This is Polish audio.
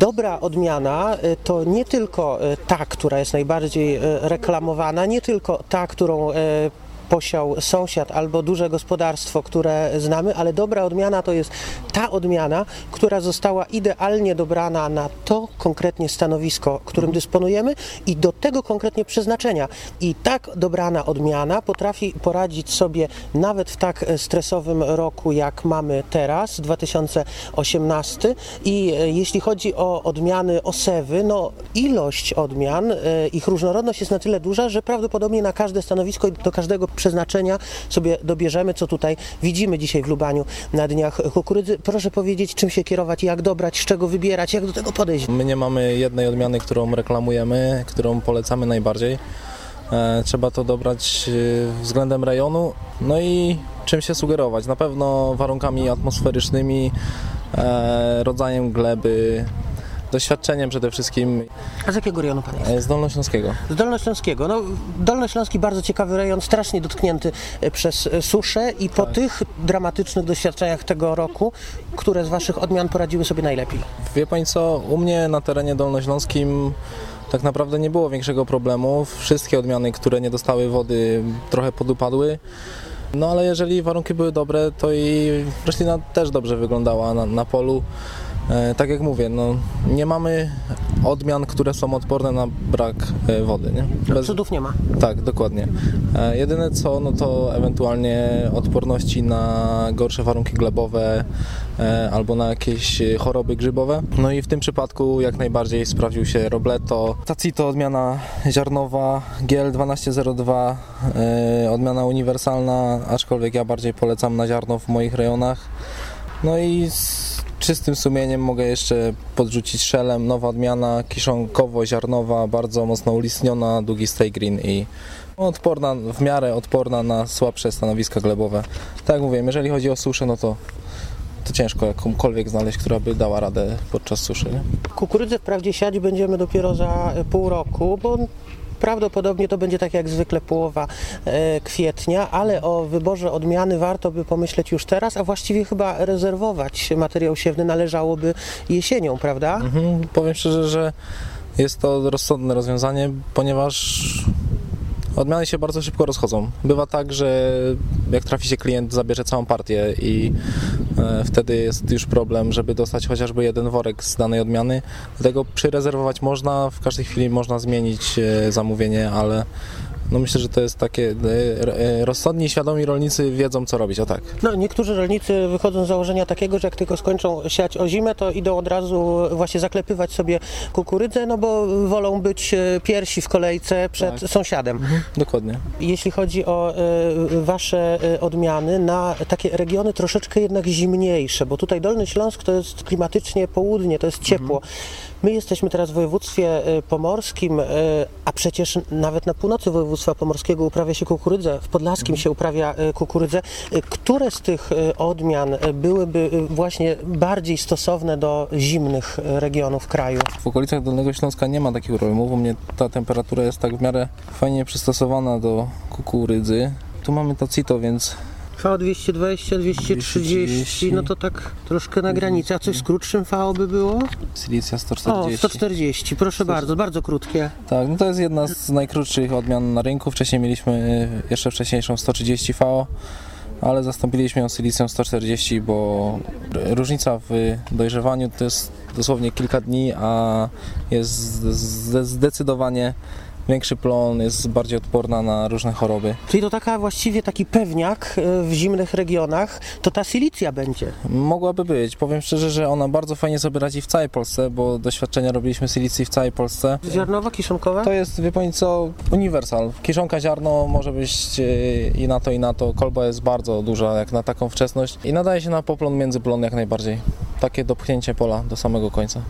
dobra odmiana y, to nie tylko y, ta, która jest najbardziej y, reklamowana, nie tylko ta, którą posiał sąsiad albo duże gospodarstwo, które znamy, ale dobra odmiana to jest ta odmiana, która została idealnie dobrana na to konkretnie stanowisko, którym dysponujemy i do tego konkretnie przeznaczenia. I tak dobrana odmiana potrafi poradzić sobie nawet w tak stresowym roku, jak mamy teraz, 2018. I e, jeśli chodzi o odmiany osewy, no ilość odmian, e, ich różnorodność jest na tyle duża, że prawdopodobnie na każde stanowisko i do każdego przeznaczenia sobie dobierzemy, co tutaj widzimy dzisiaj w Lubaniu na dniach kukurydzy. Proszę powiedzieć, czym się kierować, jak dobrać, z czego wybierać, jak do tego podejść. My nie mamy jednej odmiany, którą reklamujemy, którą polecamy najbardziej. E, Trzeba to dobrać e, względem rejonu, no i czym się sugerować. Na pewno warunkami atmosferycznymi, e, rodzajem gleby, doświadczeniem przede wszystkim A z jakiego rejonu pan jest? e, z Dolnośląskiego. Z Dolnośląskiego. No, Dolnośląski bardzo ciekawy rejon, strasznie dotknięty e, przez e, suszę i po tych dramatycznych doświadczeniach tego roku, które z waszych odmian poradziły sobie najlepiej? Wie Pani co, u mnie na terenie dolnośląskim tak naprawdę nie było większego problemu. Wszystkie odmiany, które nie dostały wody trochę podupadły. No ale jeżeli warunki były dobre, to i roślina też dobrze wyglądała na, na polu. E, tak jak mówię, no, nie mamy odmian, które są odporne na brak e, wody. Nie? Bez- Cudów nie ma. tak, dokładnie. E, jedyne co, no to ewentualnie odporności na gorsze warunki glebowe albo na jakieś choroby grzybowe. No i w tym przypadku jak najbardziej sprawdził się Robleto. Tacito odmiana ziarnowa, GL 1202, e, odmiana uniwersalna, aczkolwiek ja bardziej polecam na ziarno w moich rejonach. No i z czystym sumieniem mogę jeszcze podrzucić szelem, nowa odmiana kiszonkowo-ziarnowa, bardzo mocno ulistniona, długi stay green i odporna, w miarę odporna na słabsze stanowiska glebowe. Tak jak mówię, jeżeli chodzi o suszę, no to, to ciężko jakąkolwiek znaleźć, która by dała radę podczas suszy. Nie? Kukurydzę wprawdzie siać będziemy dopiero za pół roku, bo prawdopodobnie to będzie tak jak zwykle połowa e, kwietnia, ale o wyborze odmiany warto by pomyśleć już teraz, a właściwie chyba rezerwować materiał siewny należałoby jesienią, prawda? Mhm, powiem szczerze, że jest to rozsądne rozwiązanie, ponieważ odmiany się bardzo szybko rozchodzą. Bywa tak, że jak trafi się klient, zabierze całą partię i e, wtedy jest już problem, żeby dostać chociażby jeden worek z danej odmiany. Dlatego przyrezerwować można, w każdej chwili można zmienić e, zamówienie, ale no myślę, że to jest takie e, e, rozsądni, świadomi rolnicy wiedzą co robić, o tak. No, niektórzy rolnicy wychodzą z założenia takiego, że jak tylko skończą siać o zimę, to idą od razu właśnie zaklepywać sobie kukurydzę, no bo wolą być e, pierwsi w kolejce przed Tak. sąsiadem. Mhm, dokładnie. Jeśli chodzi o wasze odmiany na takie regiony troszeczkę jednak zimniejsze, bo tutaj Dolny Śląsk to jest klimatycznie południe, to jest ciepło. My jesteśmy teraz w województwie e, pomorskim, e, a przecież nawet na północy województwa pomorskiego uprawia się kukurydzę, w Podlaskim się uprawia e, kukurydzę. Które z tych odmian byłyby właśnie bardziej stosowne do zimnych regionów kraju? W okolicach Dolnego Śląska nie ma takich problemów. U mnie ta temperatura jest tak w miarę fajnie przystosowana do kukurydzy. Tu mamy tacito, więc VO 220, 230, 230. no to tak troszkę na granicy. A coś z krótszym VO by było? silicja O, 140. 140, proszę bardzo, bardzo krótkie. Tak, no to jest jedna z najkrótszych odmian na rynku. Wcześniej mieliśmy y, jeszcze wcześniejszą 130 VO, ale zastąpiliśmy ją silicją 140, bo różnica w dojrzewaniu to jest dosłownie kilka dni, a jest zde- zdecydowanie większy plon, jest bardziej odporna na różne choroby. Czyli to taka właściwie taki pewniak e, w zimnych regionach, to ta silicja będzie. Mogłaby być. Powiem szczerze, że ona bardzo fajnie sobie radzi w całej Polsce, bo doświadczenia robiliśmy silicji w całej Polsce. Ziarnowa, kiszonkowa? To jest, wie pani co, uniwersal. Kiszonka ziarno może być e, i na to, i na to. Kolba jest bardzo duża, jak na taką wczesność i nadaje się na poplon, międzyplon jak najbardziej. Takie dopchnięcie pola do samego końca.